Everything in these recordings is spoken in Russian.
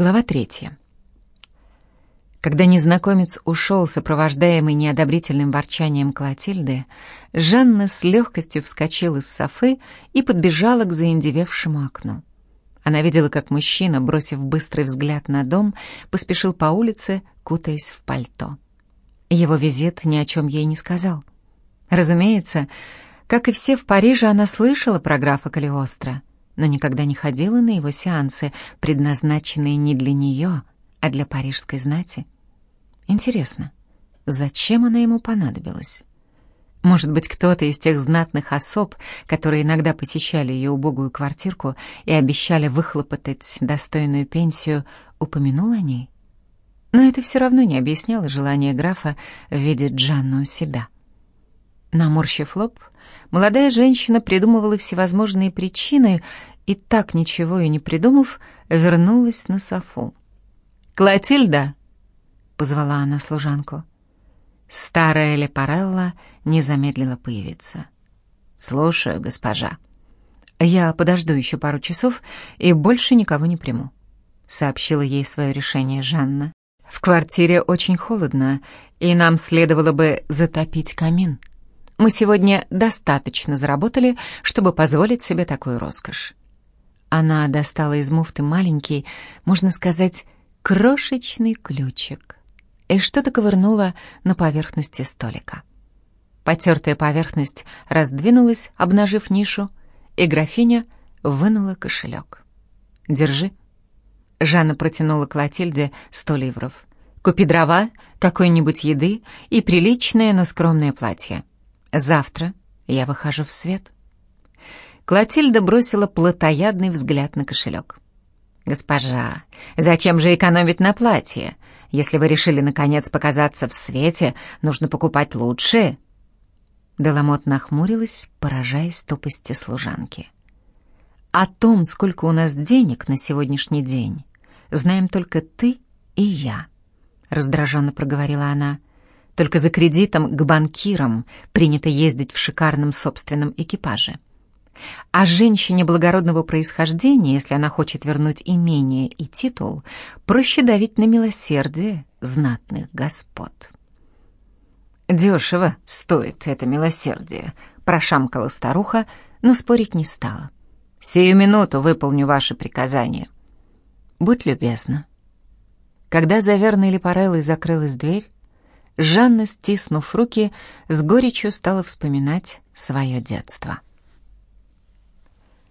Глава третья. Когда незнакомец ушел, сопровождаемый неодобрительным ворчанием Клотильды, Жанна с легкостью вскочила из софы и подбежала к заиндевевшему окну. Она видела, как мужчина, бросив быстрый взгляд на дом, поспешил по улице, кутаясь в пальто. Его визит ни о чем ей не сказал. Разумеется, как и все в Париже, она слышала про графа Калиостро — но никогда не ходила на его сеансы, предназначенные не для нее, а для парижской знати. Интересно, зачем она ему понадобилась? Может быть, кто-то из тех знатных особ, которые иногда посещали ее убогую квартирку и обещали выхлопотать достойную пенсию, упомянул о ней? Но это все равно не объясняло желание графа видеть Джанну у себя. Наморщив лоб, молодая женщина придумывала всевозможные причины и, так ничего и не придумав, вернулась на софу. «Клотильда!» — позвала она служанку. Старая Лепарелла не замедлила появиться. «Слушаю, госпожа. Я подожду еще пару часов и больше никого не приму», — сообщила ей свое решение Жанна. «В квартире очень холодно, и нам следовало бы затопить камин». Мы сегодня достаточно заработали, чтобы позволить себе такую роскошь. Она достала из муфты маленький, можно сказать, крошечный ключик и что-то ковырнула на поверхности столика. Потертая поверхность раздвинулась, обнажив нишу, и графиня вынула кошелек. «Держи». Жанна протянула Клотильде сто ливров. «Купи дрова, какой-нибудь еды и приличное, но скромное платье. Завтра я выхожу в свет». Клотильда бросила плотоядный взгляд на кошелек. «Госпожа, зачем же экономить на платье? Если вы решили, наконец, показаться в свете, нужно покупать лучшее». Деламот нахмурилась, поражаясь тупости служанки. «О том, сколько у нас денег на сегодняшний день, знаем только ты и я», — раздраженно проговорила она. Только за кредитом к банкирам принято ездить в шикарном собственном экипаже. А женщине благородного происхождения, если она хочет вернуть имение и титул, проще давить на милосердие знатных господ. «Дешево стоит это милосердие», — прошамкала старуха, но спорить не стала. «Сию минуту выполню ваше приказание». «Будь любезна». Когда за верной Лепареллой закрылась дверь, Жанна, стиснув руки, с горечью стала вспоминать свое детство.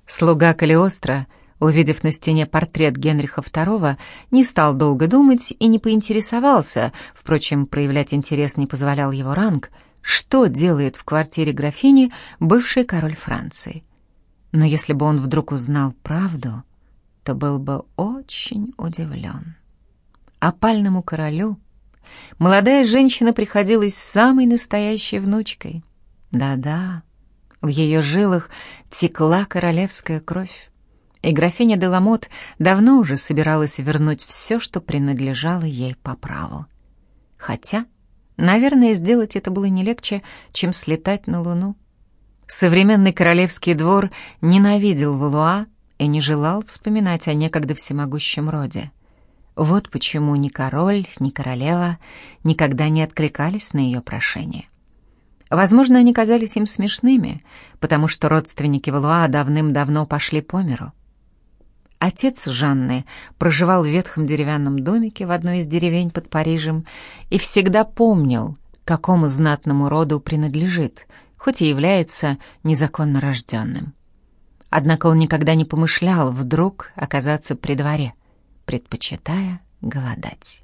Слуга Калиостро, увидев на стене портрет Генриха II, не стал долго думать и не поинтересовался, впрочем, проявлять интерес не позволял его ранг, что делает в квартире графини бывший король Франции. Но если бы он вдруг узнал правду, то был бы очень удивлен. Опальному королю молодая женщина приходилась самой настоящей внучкой. Да-да, в ее жилах текла королевская кровь. И графиня Деламот давно уже собиралась вернуть все, что принадлежало ей по праву. Хотя, наверное, сделать это было не легче, чем слетать на Луну. Современный королевский двор ненавидел Валуа и не желал вспоминать о некогда всемогущем роде. Вот почему ни король, ни королева никогда не откликались на ее прошение. Возможно, они казались им смешными, потому что родственники Валуа давным-давно пошли по миру. Отец Жанны проживал в ветхом деревянном домике в одной из деревень под Парижем и всегда помнил, какому знатному роду принадлежит, хоть и является незаконно рожденным. Однако он никогда не помышлял вдруг оказаться при дворе, предпочитая голодать.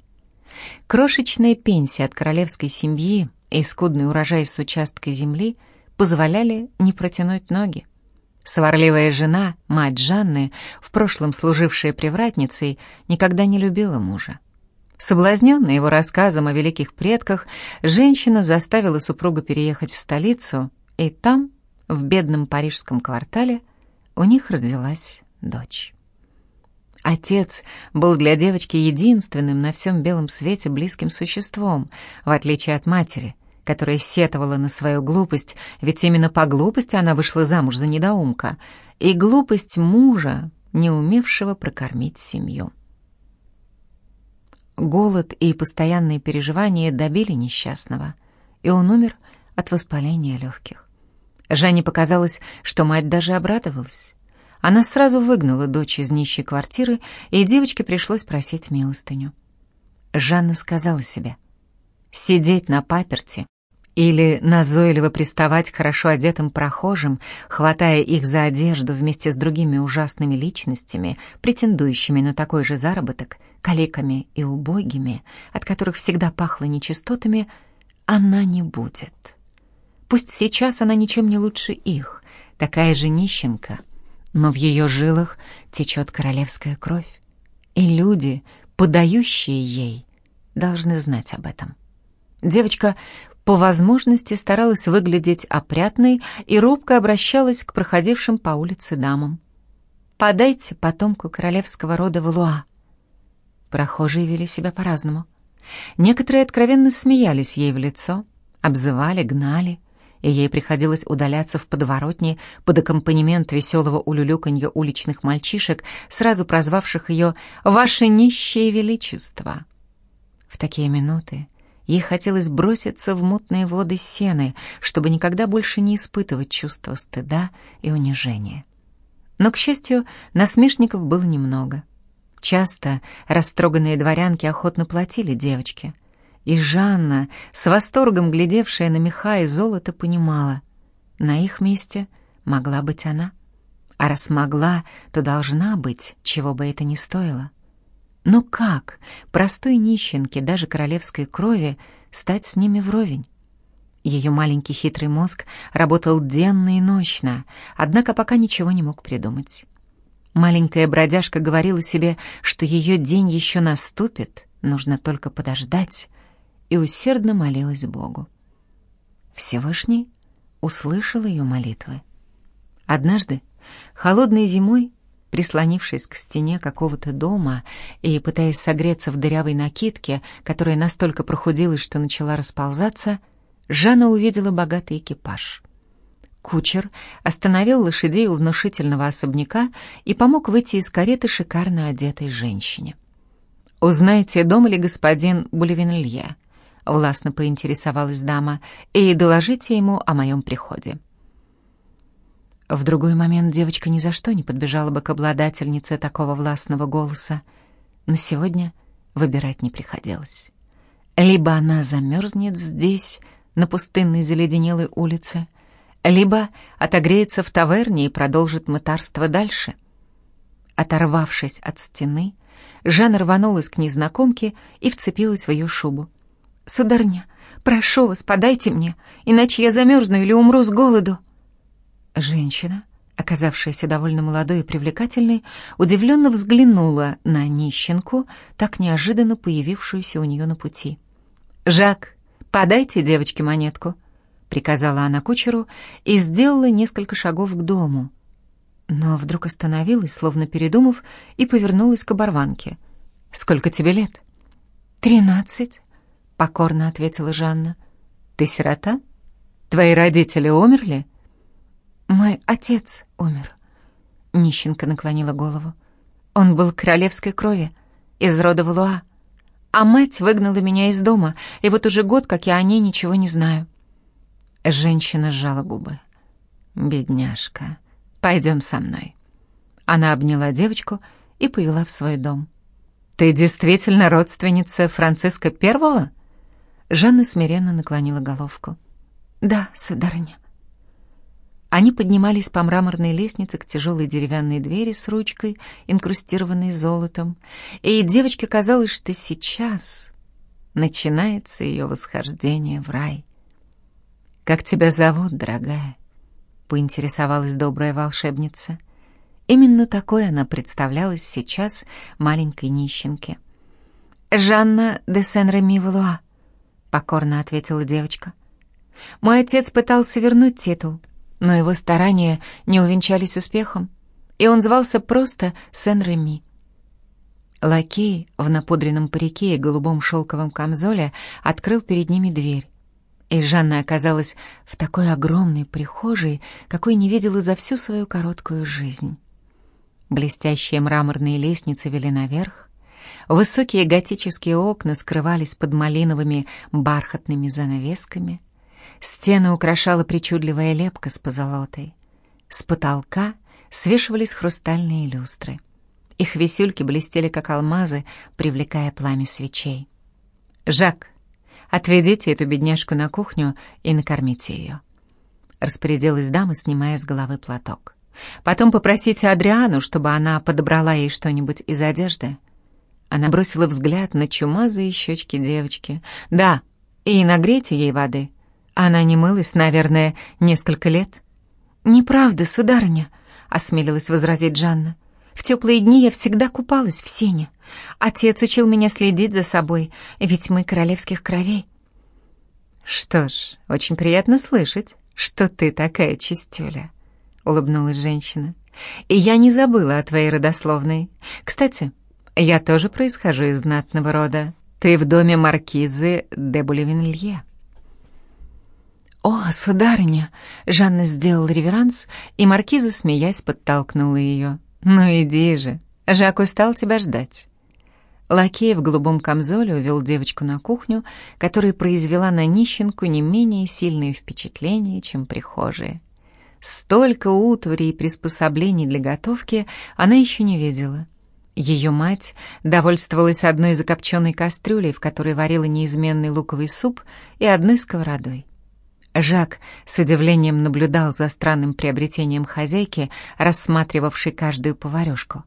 Крошечная пенсия от королевской семьи и скудный урожай с участка земли позволяли не протянуть ноги. Сварливая жена, мать Жанны, в прошлом служившая привратницей, никогда не любила мужа. Соблазненная его рассказом о великих предках, женщина заставила супруга переехать в столицу, и там, в бедном парижском квартале, у них родилась дочь. Отец был для девочки единственным на всем белом свете близким существом, в отличие от матери, которая сетовала на свою глупость, ведь именно по глупости она вышла замуж за недоумка, и глупость мужа, не умевшего прокормить семью. Голод и постоянные переживания добили несчастного, и он умер от воспаления легких. Жанне показалось, что мать даже обрадовалась. Она сразу выгнала дочь из нищей квартиры, и девочке пришлось просить милостыню. Жанна сказала себе, «Сидеть на паперти или назойливо приставать хорошо одетым прохожим, хватая их за одежду вместе с другими ужасными личностями, претендующими на такой же заработок, калеками и убогими, от которых всегда пахло нечистотами, она не будет. Пусть сейчас она ничем не лучше их, такая же нищенка, но в ее жилах течет королевская кровь, и люди, подающие ей, должны знать об этом. Девочка по возможности старалась выглядеть опрятной и робко обращалась к проходившим по улице дамам. «Подайте потомку королевского рода Валуа». Прохожие вели себя по-разному. Некоторые откровенно смеялись ей в лицо, обзывали, гнали, и ей приходилось удаляться в подворотне под аккомпанемент веселого улюлюканья уличных мальчишек, сразу прозвавших ее «Ваше нищее величество». В такие минуты Ей хотелось броситься в мутные воды сены, чтобы никогда больше не испытывать чувство стыда и унижения. Но, к счастью, насмешников было немного. Часто растроганные дворянки охотно платили девочке. И Жанна, с восторгом глядевшая на меха и золото, понимала, на их месте могла быть она. А раз могла, то должна быть, чего бы это ни стоило. Но как простой нищенке, даже королевской крови, стать с ними вровень? Ее маленький хитрый мозг работал денно и ночно, однако пока ничего не мог придумать. Маленькая бродяжка говорила себе, что ее день еще наступит, нужно только подождать, и усердно молилась Богу. Всевышний услышал ее молитвы. Однажды, холодной зимой, Прислонившись к стене какого-то дома и пытаясь согреться в дырявой накидке, которая настолько прохудилась, что начала расползаться, Жанна увидела богатый экипаж. Кучер остановил лошадей у внушительного особняка и помог выйти из кареты шикарно одетой женщине. «Узнайте, дома ли господин Бульвинелье?» — властно поинтересовалась дама, — «и доложите ему о моем приходе». В другой момент девочка ни за что не подбежала бы к обладательнице такого властного голоса, но сегодня выбирать не приходилось. Либо она замерзнет здесь, на пустынной заледенелой улице, либо отогреется в таверне и продолжит мытарство дальше. Оторвавшись от стены, Жанна рванулась к незнакомке и вцепилась в ее шубу. «Сударня, прошу вас, подайте мне, иначе я замерзну или умру с голоду». Женщина, оказавшаяся довольно молодой и привлекательной, удивленно взглянула на нищенку, так неожиданно появившуюся у нее на пути. «Жак, подайте девочке монетку», — приказала она кучеру и сделала несколько шагов к дому. Но вдруг остановилась, словно передумав, и повернулась к оборванке. «Сколько тебе лет?» «Тринадцать», — покорно ответила Жанна. «Ты сирота? Твои родители умерли?» «Мой отец умер», — нищенка наклонила голову. «Он был королевской крови, из рода Валуа, а мать выгнала меня из дома, и вот уже год, как я о ней ничего не знаю». Женщина сжала губы. «Бедняжка, пойдем со мной». Она обняла девочку и повела в свой дом. «Ты действительно родственница Франциска Первого?» Жанна смиренно наклонила головку. «Да, сударыня». Они поднимались по мраморной лестнице к тяжелой деревянной двери с ручкой, инкрустированной золотом, и девочке казалось, что сейчас начинается ее восхождение в рай. «Как тебя зовут, дорогая?» — поинтересовалась добрая волшебница. Именно такой она представлялась сейчас маленькой нищенке. «Жанна де Сен-Реми-Валуа», — покорно ответила девочка. «Мой отец пытался вернуть титул» но его старания не увенчались успехом, и он звался просто Сен-Реми. Лакей в напудренном парике и голубом шелковом камзоле открыл перед ними дверь, и Жанна оказалась в такой огромной прихожей, какой не видела за всю свою короткую жизнь. Блестящие мраморные лестницы вели наверх, Высокие готические окна скрывались под малиновыми бархатными занавесками. Стены украшала причудливая лепка с позолотой. С потолка свешивались хрустальные люстры. Их висюльки блестели, как алмазы, привлекая пламя свечей. «Жак, отведите эту бедняжку на кухню и накормите ее», — распорядилась дама, снимая с головы платок. «Потом попросите Адриану, чтобы она подобрала ей что-нибудь из одежды». Она бросила взгляд на чумазые щечки девочки. «Да, и нагрейте ей воды. Она не мылась, наверное, несколько лет». «Неправда, сударыня», — осмелилась возразить Жанна. В теплые дни я всегда купалась в сене. Отец учил меня следить за собой, ведь мы королевских кровей. «Что ж, очень приятно слышать, что ты такая чистюля», — улыбнулась женщина. «И я не забыла о твоей родословной. Кстати, я тоже происхожу из знатного рода. Ты в доме маркизы де Булевенлье». «О, сударыня!» — Жанна сделала реверанс, и маркиза, смеясь, подтолкнула ее. «Ну иди же, Жак устал тебя ждать». Лакей в голубом камзоле увел девочку на кухню, которая произвела на нищенку не менее сильное впечатление, чем прихожая. Столько утвари и приспособлений для готовки она еще не видела. Ее мать довольствовалась одной закопченной кастрюлей, в которой варила неизменный луковый суп, и одной сковородой. Жак с удивлением наблюдал за странным приобретением хозяйки, рассматривавшей каждую поварёшку,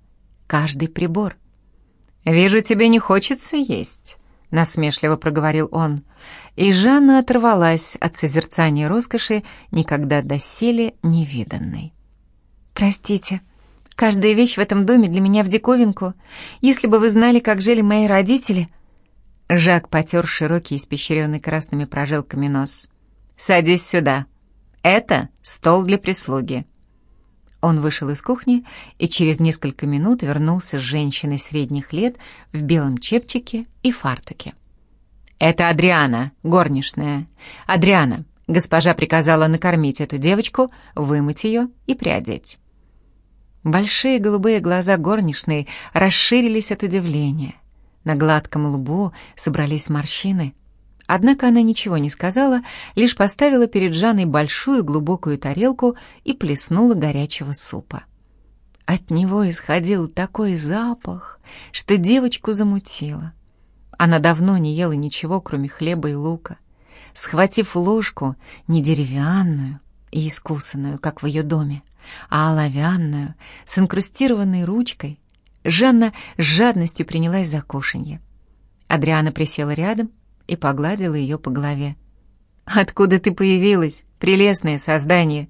каждый прибор. «Вижу, тебе не хочется есть», — насмешливо проговорил он. И Жанна оторвалась от созерцания роскоши, никогда доселе невиданной. «Простите, каждая вещь в этом доме для меня в диковинку. Если бы вы знали, как жили мои родители...» Жак потер широкий, испещренный красными прожилками нос. «Садись сюда. Это стол для прислуги». Он вышел из кухни и через несколько минут вернулся с женщиной средних лет в белом чепчике и фартуке. «Это Адриана, горничная. Адриана, госпожа приказала накормить эту девочку, вымыть ее и приодеть». Большие голубые глаза горничной расширились от удивления. На гладком лбу собрались морщины — Однако она ничего не сказала, лишь поставила перед Жанной большую глубокую тарелку и плеснула горячего супа. От него исходил такой запах, что девочку замутило. Она давно не ела ничего, кроме хлеба и лука. Схватив ложку, не деревянную и искусанную, как в ее доме, а оловянную, с инкрустированной ручкой, Жанна с жадностью принялась за кушанье. Адриана присела рядом и погладила ее по голове. «Откуда ты появилась, прелестное создание?»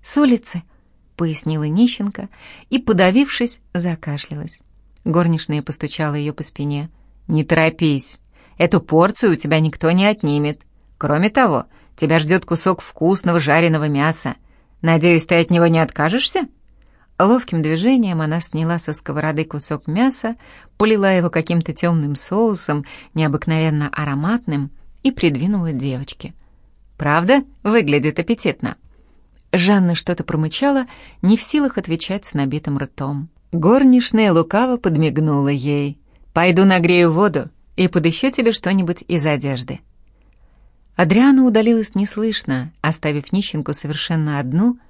«С улицы», — пояснила нищенка и, подавившись, закашлялась. Горничная постучала ее по спине. «Не торопись, эту порцию у тебя никто не отнимет. Кроме того, тебя ждет кусок вкусного жареного мяса. Надеюсь, ты от него не откажешься?» Ловким движением она сняла со сковороды кусок мяса, полила его каким-то темным соусом, необыкновенно ароматным, и придвинула девочке. «Правда? Выглядит аппетитно». Жанна что-то промычала, не в силах отвечать с набитым ртом. Горничная лукаво подмигнула ей. «Пойду нагрею воду и подыщу тебе что-нибудь из одежды». Адриана удалилась неслышно, оставив нищенку совершенно одну,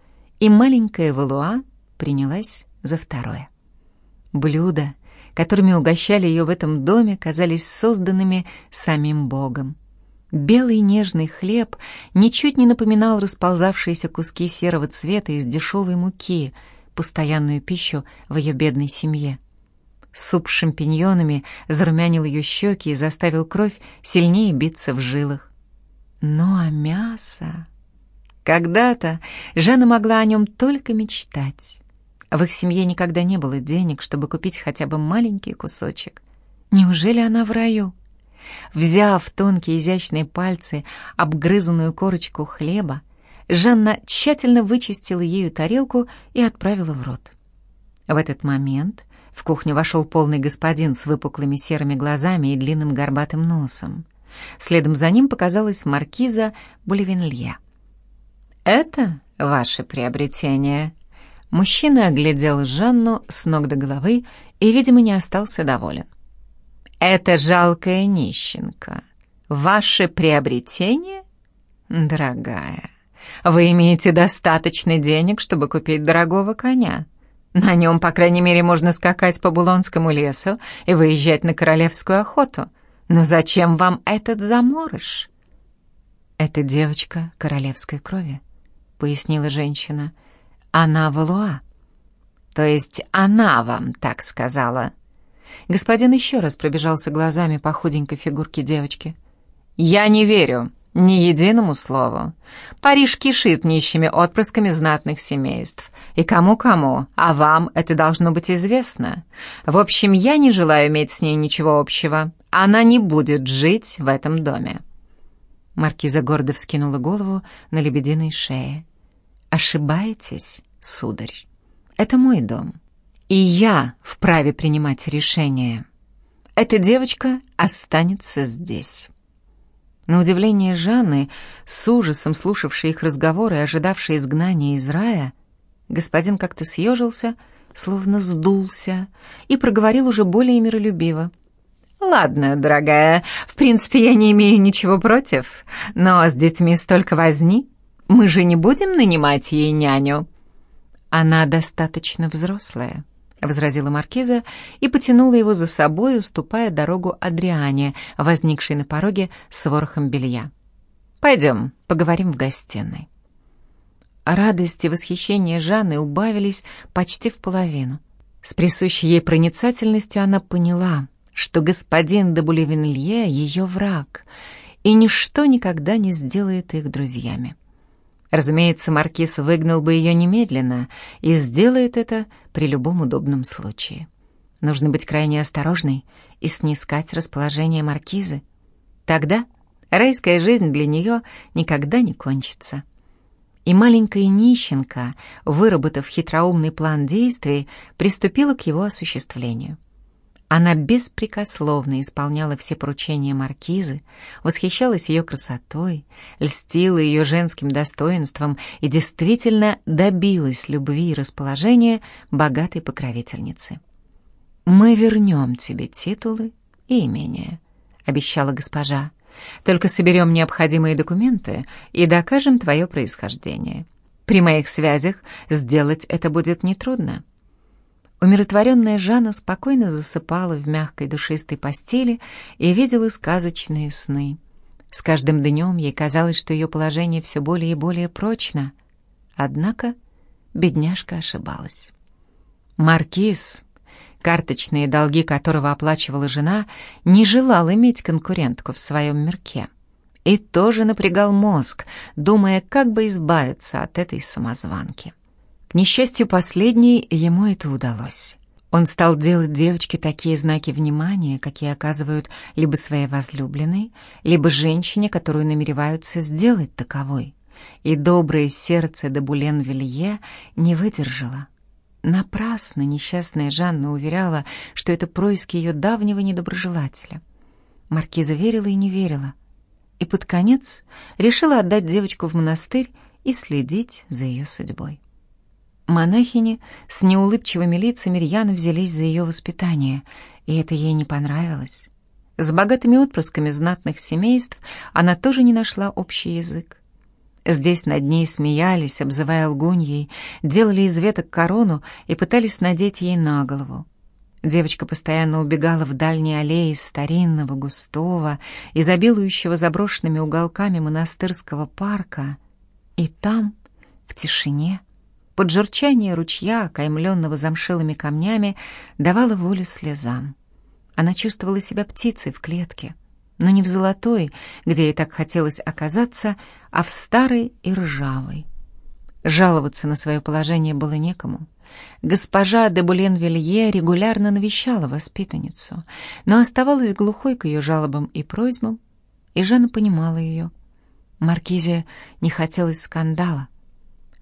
и маленькая Валуа принялась за второе. Блюда, которыми угощали ее в этом доме, казались созданными самим Богом. Белый нежный хлеб ничуть не напоминал расползавшиеся куски серого цвета из дешевой муки, постоянную пищу в ее бедной семье. Суп с шампиньонами зарумянил ее щеки и заставил кровь сильнее биться в жилах. Ну а мясо... Когда-то Жанна могла о нем только мечтать. В их семье никогда не было денег, чтобы купить хотя бы маленький кусочек. Неужели она в раю? Взяв тонкие изящные пальцы обгрызанную корочку хлеба, Жанна тщательно вычистила ею тарелку и отправила в рот. В этот момент в кухню вошел полный господин с выпуклыми серыми глазами и длинным горбатым носом. Следом за ним показалась маркиза Булевенлье. «Это ваше приобретение?» Мужчина оглядел Жанну с ног до головы и, видимо, не остался доволен. Это жалкая нищенка. Ваше приобретение? Дорогая, вы имеете достаточно денег, чтобы купить дорогого коня. На нем, по крайней мере, можно скакать по Булонскому лесу и выезжать на королевскую охоту. Но зачем вам этот заморыш? «Это девочка королевской крови», — пояснила женщина. «Она Валуа». «То есть она вам так сказала?» Господин еще раз пробежался глазами по худенькой фигурке девочки. «Я не верю ни единому слову. Париж кишит нищими отпрысками знатных семейств. И кому-кому, а вам это должно быть известно. В общем, я не желаю иметь с ней ничего общего. Она не будет жить в этом доме». Маркиза гордо вскинула голову на лебединой шее. «Ошибаетесь, сударь. Это мой дом. И я вправе принимать решение. Эта девочка останется здесь». На удивление Жанны, с ужасом слушавшей их разговоры и ожидавшей изгнания из рая, господин как-то съежился, словно сдулся, и проговорил уже более миролюбиво. «Ладно, дорогая, в принципе, я не имею ничего против, но с детьми столько возни. Мы же не будем нанимать ей няню». «Она достаточно взрослая», — возразила Маркиза и потянула его за собой, уступая дорогу Адриане, возникшей на пороге с ворохом белья. «Пойдем, поговорим в гостиной». Радость и восхищение Жанны убавились почти в половину. С присущей ей проницательностью она поняла — что господин де Булевенлье — ее враг, и ничто никогда не сделает их друзьями. Разумеется, маркиз выгнал бы ее немедленно и сделает это при любом удобном случае. Нужно быть крайне осторожной и снискать расположение маркизы. Тогда райская жизнь для нее никогда не кончится. И маленькая нищенка, выработав хитроумный план действий, приступила к его осуществлению — она беспрекословно исполняла все поручения маркизы, восхищалась ее красотой, льстила ее женским достоинством и действительно добилась любви и расположения богатой покровительницы. «Мы вернем тебе титулы и имения», — обещала госпожа. «Только соберем необходимые документы и докажем твое происхождение. При моих связях сделать это будет нетрудно». Умиротворенная Жанна спокойно засыпала в мягкой душистой постели и видела сказочные сны. С каждым днем ей казалось, что ее положение все более и более прочно. Однако бедняжка ошибалась. Маркиз, карточные долги которого оплачивала жена, не желал иметь конкурентку в своем мирке. И тоже напрягал мозг, думая, как бы избавиться от этой самозванки. К несчастью последней, ему это удалось. Он стал делать девочке такие знаки внимания, какие оказывают либо своей возлюбленной, либо женщине, которую намереваются сделать таковой. И доброе сердце де Булен-Вилье не выдержало. Напрасно несчастная Жанна уверяла, что это происки ее давнего недоброжелателя. Маркиза верила и не верила. И под конец решила отдать девочку в монастырь и следить за ее судьбой. Монахини с неулыбчивыми лицами рьяно взялись за ее воспитание, и это ей не понравилось. С богатыми отпрысками знатных семейств она тоже не нашла общий язык. Здесь над ней смеялись, обзывая лгуньей, делали из веток корону и пытались надеть ей на голову. Девочка постоянно убегала в дальние аллеи старинного, густого, изобилующего заброшенными уголками монастырского парка, и там, в тишине, под журчание ручья, окаймленного замшелыми камнями, давала волю слезам. Она чувствовала себя птицей в клетке, но не в золотой, где ей так хотелось оказаться, а в старой и ржавой. Жаловаться на свое положение было некому. Госпожа де Булен-Вилье регулярно навещала воспитанницу, но оставалась глухой к ее жалобам и просьбам, и Жанна понимала ее. Маркизе не хотелось скандала,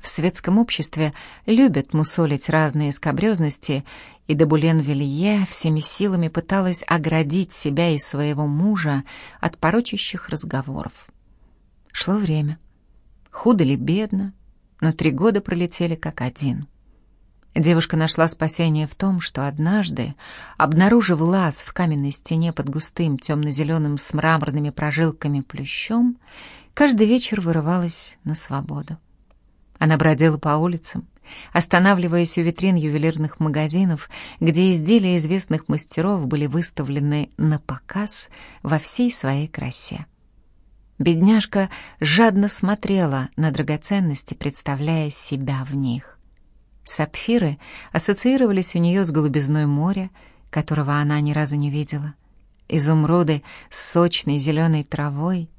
в светском обществе любят мусолить разные скобрезности, и Дебулен Вилье всеми силами пыталась оградить себя и своего мужа от порочащих разговоров. Шло время. Худо ли бедно, но три года пролетели как один. Девушка нашла спасение в том, что однажды, обнаружив лаз в каменной стене под густым темно-зеленым с мраморными прожилками плющом, каждый вечер вырывалась на свободу. Она бродила по улицам, останавливаясь у витрин ювелирных магазинов, где изделия известных мастеров были выставлены на показ во всей своей красе. Бедняжка жадно смотрела на драгоценности, представляя себя в них. Сапфиры ассоциировались у нее с голубизной моря, которого она ни разу не видела, изумруды с сочной зеленой травой,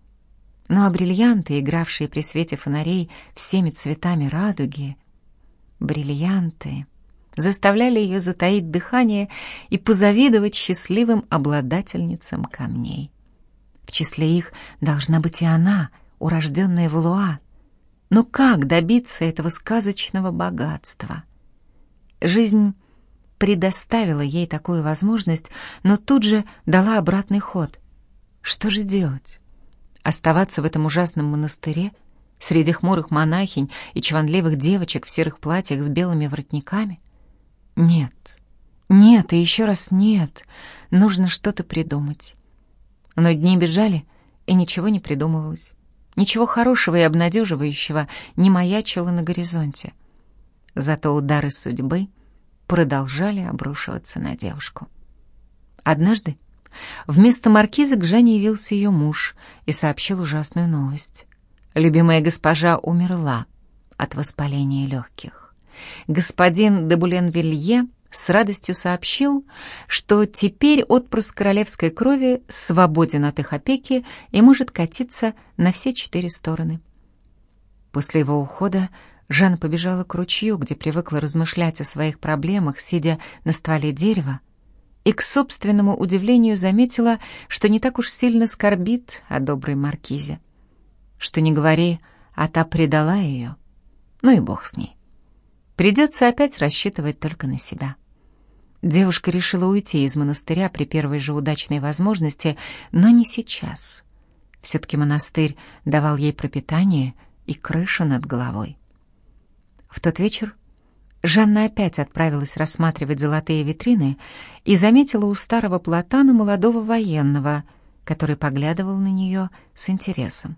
ну а бриллианты, игравшие при свете фонарей всеми цветами радуги, бриллианты заставляли ее затаить дыхание и позавидовать счастливым обладательницам камней. В числе их должна быть и она, урожденная Валуа, но как добиться этого сказочного богатства? Жизнь предоставила ей такую возможность, но тут же дала обратный ход. Что же делать? Оставаться в этом ужасном монастыре среди хмурых монахинь и чванливых девочек в серых платьях с белыми воротниками? Нет, нет и еще раз нет. Нужно что-то придумать. Но дни бежали, и ничего не придумывалось. Ничего хорошего и обнадеживающего не маячило на горизонте. Зато удары судьбы продолжали обрушиваться на девушку. Однажды вместо маркиза к Жанне явился ее муж и сообщил ужасную новость. Любимая госпожа умерла от воспаления легких. Господин де Буленвилье с радостью сообщил, что теперь отпрыск королевской крови свободен от их опеки и может катиться на все четыре стороны. После его ухода Жанна побежала к ручью, где привыкла размышлять о своих проблемах, сидя на стволе дерева, и к собственному удивлению заметила, что не так уж сильно скорбит о доброй маркизе. Что не говори, а та предала ее. Ну и бог с ней. Придется опять рассчитывать только на себя. Девушка решила уйти из монастыря при первой же удачной возможности, но не сейчас. Все-таки монастырь давал ей пропитание и крышу над головой. В тот вечер Жанна опять отправилась рассматривать золотые витрины и заметила у старого платана молодого военного, который поглядывал на нее с интересом.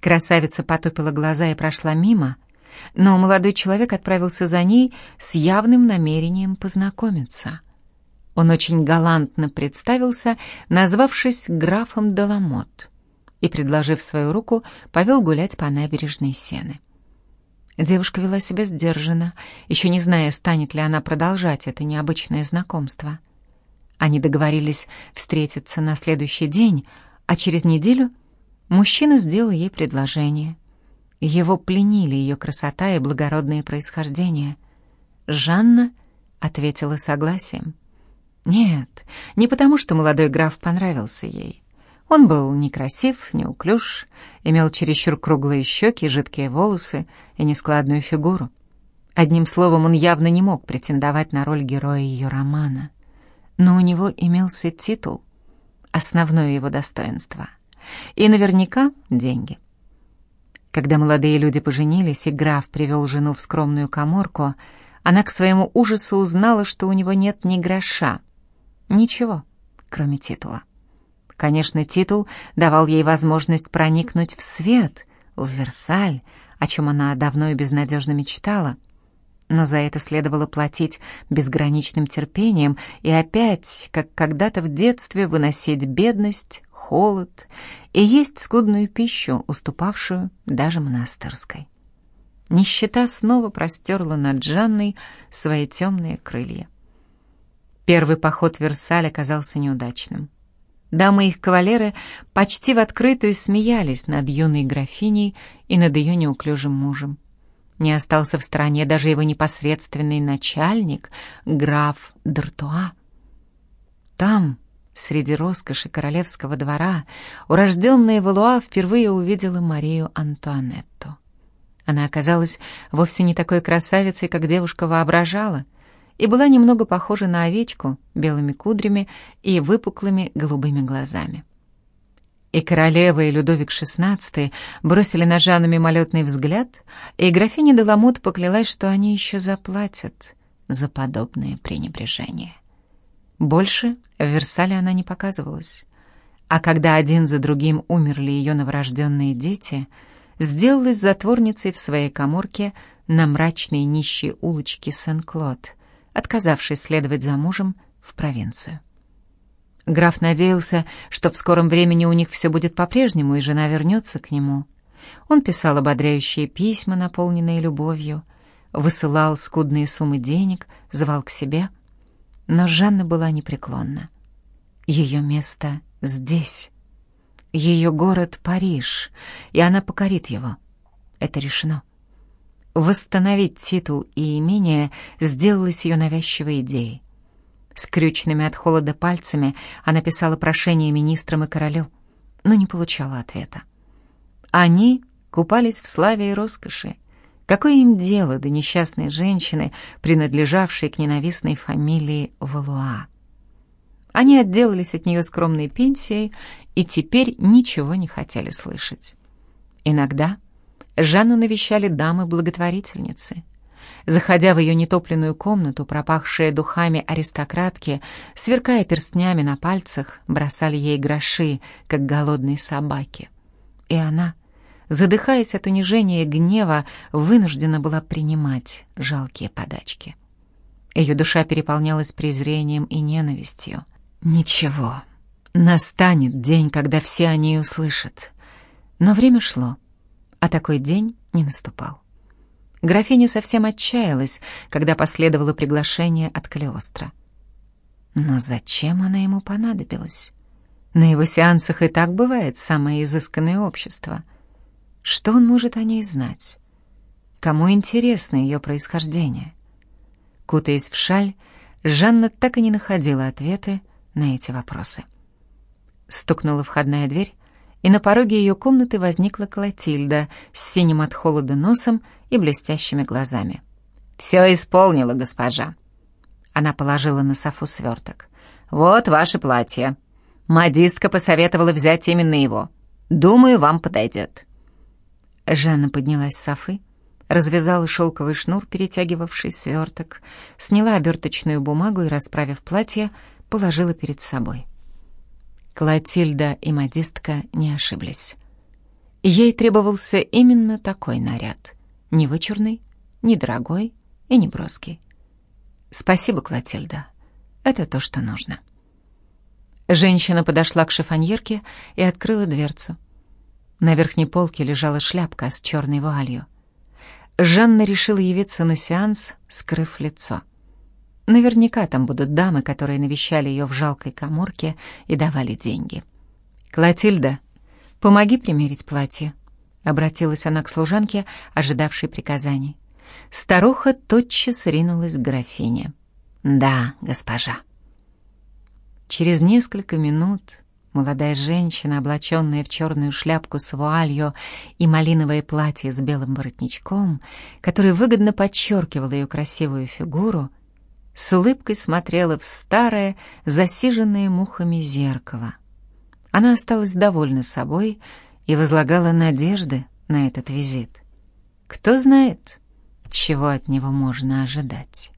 Красавица потупила глаза и прошла мимо, но молодой человек отправился за ней с явным намерением познакомиться. Он очень галантно представился, назвавшись графом Деламот, и, предложив свою руку, повел гулять по набережной Сены. Девушка вела себя сдержанно, еще не зная, станет ли она продолжать это необычное знакомство. Они договорились встретиться на следующий день, а через неделю мужчина сделал ей предложение — его пленили ее красота и благородное происхождение. Жанна ответила согласием. Нет, не потому, что молодой граф понравился ей. Он был некрасив, неуклюж, имел чересчур круглые щеки, жидкие волосы и нескладную фигуру. Одним словом, он явно не мог претендовать на роль героя ее романа. Но у него имелся титул, основное его достоинство, и наверняка деньги. Когда молодые люди поженились, и граф привел жену в скромную коморку, она к своему ужасу узнала, что у него нет ни гроша. Ничего, кроме титула. Конечно, титул давал ей возможность проникнуть в свет, в Версаль, о чем она давно и безнадежно мечтала. Но за это следовало платить безграничным терпением и опять, как когда-то в детстве, выносить бедность, холод и есть скудную пищу, уступавшую даже монастырской. Нищета снова простерла над Жанной свои темные крылья. Первый поход в Версаль оказался неудачным. Дамы их кавалеры почти в открытую смеялись над юной графиней и над ее неуклюжим мужем. Не остался в стороне даже его непосредственный начальник, граф Д'Артуа. Там, среди роскоши королевского двора, урожденная Валуа впервые увидела Марию Антуанетту. Она оказалась вовсе не такой красавицей, как девушка воображала, и была немного похожа на овечку белыми кудрями и выпуклыми голубыми глазами. И королева, и Людовик XVI бросили на Жанну мимолетный взгляд, и графиня Деламот поклялась, что они еще заплатят, за подобное пренебрежение. Больше в Версале она не показывалась. А когда один за другим умерли ее новорожденные дети, сделалась затворницей в своей коморке на мрачной нищей улочке Сен-Клод, отказавшись следовать за мужем в провинцию. Граф надеялся, что в скором времени у них все будет по-прежнему, и жена вернется к нему. Он писал ободряющие письма, наполненные любовью, высылал скудные суммы денег, звал к себе. Но Жанна была непреклонна. Ее место здесь. Ее город — Париж, и она покорит его. Это решено. Восстановить титул и имение сделалось ее навязчивой идеей. Скрюченными от холода пальцами она писала прошение министрам и королю, но не получала ответа. Они купались в славе и роскоши. Какое им дело до несчастной женщины, принадлежавшей к ненавистной фамилии Валуа? Они отделались от нее скромной пенсией и теперь ничего не хотели слышать. Иногда Жанну навещали дамы-благотворительницы. Заходя в ее нетопленную комнату, пропахшие духами аристократки, сверкая перстнями на пальцах, бросали ей гроши, как голодные собаки. И она, задыхаясь от унижения и гнева, вынуждена была принимать жалкие подачки. Ее душа переполнялась презрением и ненавистью. Ничего, настанет день, когда все о ней услышат. Но время шло, а такой день не наступал. Графиня совсем отчаялась, когда последовало приглашение от Калиостро. Но зачем она ему понадобилась? На его сеансах и так бывает самое изысканное общество. Что он может о ней знать? Кому интересно ее происхождение? Кутаясь в шаль, Жанна так и не находила ответы на эти вопросы. Стукнула входная дверь, и на пороге ее комнаты возникла Клотильда с синим от холода носом и блестящими глазами. «Все исполнила, госпожа». Она положила на софу сверток. «Вот ваше платье. Модистка посоветовала взять именно его. Думаю, вам подойдет». Жанна поднялась с софы, развязала шелковый шнур, перетягивавший сверток, сняла оберточную бумагу и, расправив платье, положила перед собой. Клотильда и модистка не ошиблись. Ей требовался именно такой наряд. Не вычурный, не дорогой и не броский. «Спасибо, Клотильда. Это то, что нужно». Женщина подошла к шифоньерке и открыла дверцу. На верхней полке лежала шляпка с черной вуалью. Жанна решила явиться на сеанс, скрыв лицо. Наверняка там будут дамы, которые навещали ее в жалкой коморке и давали деньги. «Клотильда, помоги примерить платье», — обратилась она к служанке, ожидавшей приказаний. Старуха тотчас ринулась к графине. «Да, госпожа». Через несколько минут молодая женщина, облаченная в черную шляпку с вуалью и малиновое платье с белым воротничком, которое выгодно подчеркивало ее красивую фигуру, — с улыбкой смотрела в старое, засиженное мухами зеркало. Она осталась довольна собой и возлагала надежды на этот визит. Кто знает, чего от него можно ожидать.